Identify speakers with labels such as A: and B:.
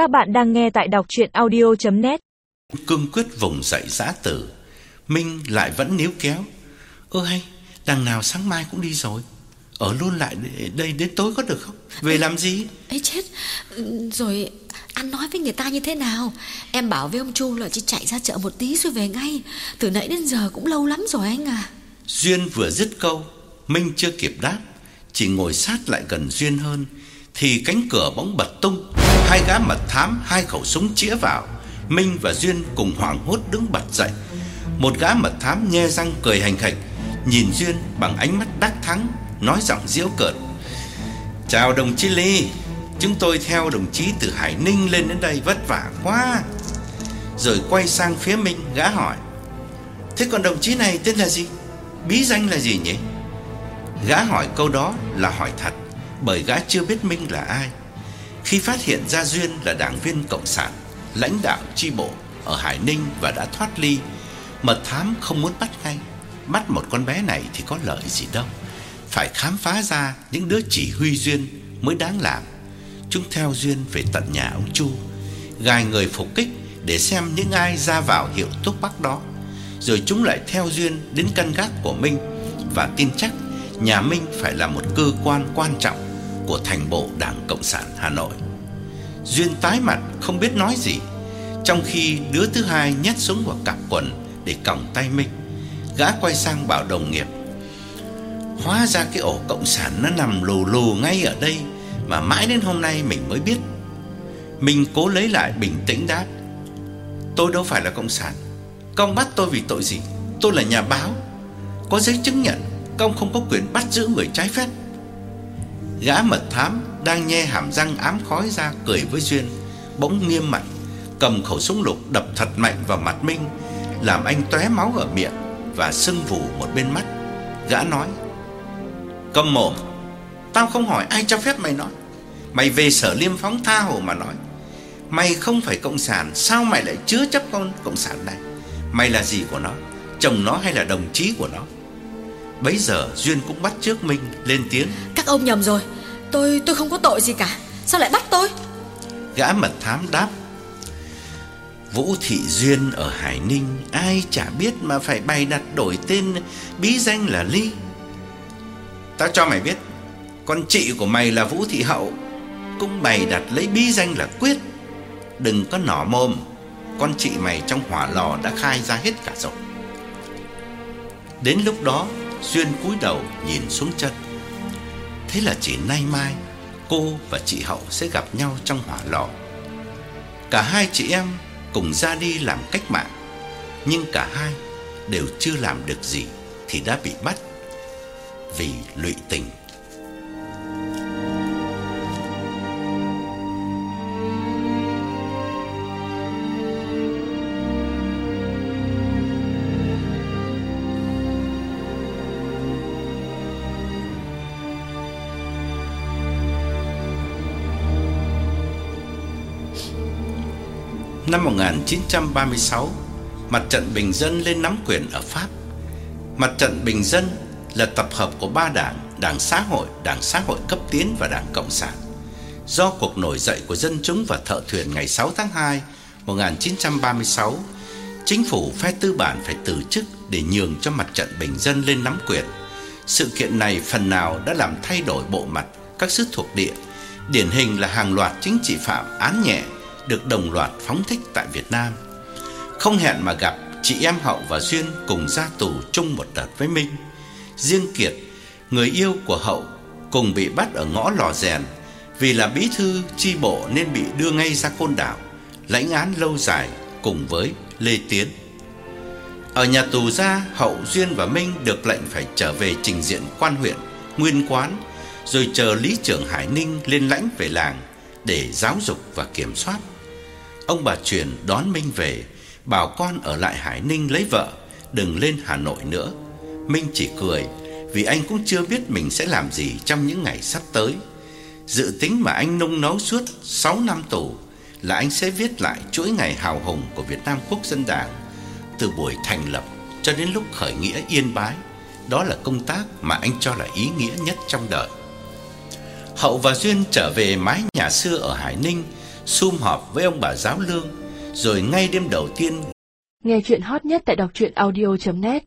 A: Các bạn đang nghe tại đọc chuyện audio.net
B: Cương quyết vùng dậy giã tử Minh lại vẫn níu kéo. Ơ hay Đằng nào sáng mai cũng đi rồi. Ở luôn lại đây đến tối có được không? Về làm gì?
C: Ấy chết. Rồi anh nói với người ta như thế nào? Em bảo với ông Chu là chỉ chạy ra chợ một tí rồi về ngay. Từ nãy đến giờ cũng lâu lắm rồi anh à.
B: Duyên vừa dứt câu Minh chưa kịp đáp. Chỉ ngồi sát lại gần Duyên hơn Thì cánh cửa bỗng bật tung Hai gã mật thám, Hai khẩu súng chĩa vào. Minh và Duyên cùng hoảng hốt đứng bật dậy. Một gã mật thám nhe răng cười hành khạch, Nhìn Duyên bằng ánh mắt đắc thắng, Nói giọng diễu cợt. Chào đồng chí Ly, Chúng tôi theo đồng chí từ Hải Ninh lên đến đây vất vả quá. Rồi quay sang phía Minh, gã hỏi, Thế còn đồng chí này tên là gì? Bí danh là gì nhỉ? Gã hỏi câu đó là hỏi thật, Bởi gã chưa biết Minh là ai. Khi phát hiện ra Duyên là đảng viên Cộng sản, Lãnh đạo chi bộ ở Hải Ninh và đã thoát ly Mật thám không muốn bắt ngay. Bắt một con bé này thì có lợi gì đâu. Phải khám phá ra những đứa chỉ huy Duyên mới đáng làm. Chúng theo Duyên về tận nhà ông Chu, Gài người phục kích để xem những ai ra vào hiệu thuốc bắc đó. Rồi chúng lại theo Duyên đến căn gác của Minh Và tin chắc nhà Minh phải là một cơ quan quan trọng của thành bộ Đảng Cộng sản Hà Nội. Duyên tái mặt, không biết nói gì, Trong khi đứa thứ hai nhét súng vào cặp quần Để còng tay Minh Gã quay sang bảo đồng nghiệp, Hóa ra cái ổ Cộng sản nó nằm lù lù ngay ở đây Mà mãi đến hôm nay mình mới biết. Mình cố lấy lại bình tĩnh đáp, Tôi đâu phải là Cộng sản Công bắt tôi vì tội gì? Tôi là nhà báo, Có giấy chứng nhận Công không có quyền bắt giữ người trái phép. Gã mật thám đang nhe hàm răng ám khói ra cười với Duyên, Bỗng nghiêm mặt, Cầm khẩu súng lục đập thật mạnh vào mặt Minh, Làm anh tóe máu ở miệng Và sưng vù một bên mắt. Gã nói, Cầm mồm, Tao không hỏi ai cho phép mày nói. Mày về sở liêm phóng tha hồ mà nói. Mày không phải cộng sản, Sao mày lại chứa chấp con cộng sản này? Mày là gì của nó, Chồng nó hay là đồng chí của nó? Bấy giờ Duyên cũng bắt trước Minh lên tiếng,
C: Các ông nhầm rồi Tôi tôi không có tội gì cả. Sao lại bắt tôi?
B: Gã mật thám đáp, Vũ Thị Duyên ở Hải Ninh, Ai chả biết mà phải bày đặt đổi tên, Bí danh là Ly. Tao cho mày biết, Con chị của mày là Vũ Thị Hậu, Cũng bày đặt lấy bí danh là Quyết. Đừng có nỏ mồm, Con chị mày trong hỏa lò đã khai ra hết cả rồi. Đến lúc đó, Duyên cúi đầu nhìn xuống chân. Thế là chỉ nay mai, Cô và chị Hậu sẽ gặp nhau trong hỏa lò. Cả hai chị em cùng ra đi làm cách mạng, Nhưng cả hai đều chưa làm được gì Thì đã bị bắt Vì lụy tình. Năm 1936, Mặt trận Bình dân lên nắm quyền ở Pháp. Mặt trận Bình dân là tập hợp của ba đảng, Đảng Xã hội, Đảng Xã hội cấp tiến và Đảng Cộng sản. Do cuộc nổi dậy của dân chúng và thợ thuyền ngày 6 tháng 2 1936, chính phủ phe tư bản phải từ chức để nhường cho mặt trận Bình dân lên nắm quyền. Sự kiện này phần nào đã làm thay đổi bộ mặt các sức thuộc địa, điển hình là hàng loạt chính trị phạm án nhẹ được đồng loạt phóng thích tại Việt Nam. Không hẹn mà gặp, chị em Hậu và Duyên cùng ra tù chung một đợt với Minh. Riêng Kiệt, người yêu của Hậu, cùng bị bắt ở ngõ lò rèn vì là bí thư chi bộ nên bị đưa ngay ra Côn Đảo, lãnh án lâu dài cùng với Lê Tiến. Ở nhà tù ra, Hậu, Duyên và Minh được lệnh phải trở về trình diện quan huyện, nguyên quán, rồi chờ lý trưởng Hải Ninh lên lãnh về làng để giáo dục và kiểm soát. Ông bà truyền đón Minh về, bảo con ở lại Hải Ninh lấy vợ, đừng lên Hà Nội nữa. Minh chỉ cười vì anh cũng chưa biết mình sẽ làm gì trong những ngày sắp tới. Dự tính mà anh nung nấu suốt 6 năm tù là anh sẽ viết lại chuỗi ngày hào hùng của Việt Nam Quốc dân Đảng từ buổi thành lập cho đến lúc khởi nghĩa Yên Bái. Đó là công tác mà anh cho là ý nghĩa nhất trong đời. Hậu và Duyên trở về mái nhà xưa ở Hải Ninh sum họp với ông bà giáo lương, rồi ngay đêm đầu tiên
A: Nghe chuyện hot nhất tại đọc truyện audio.net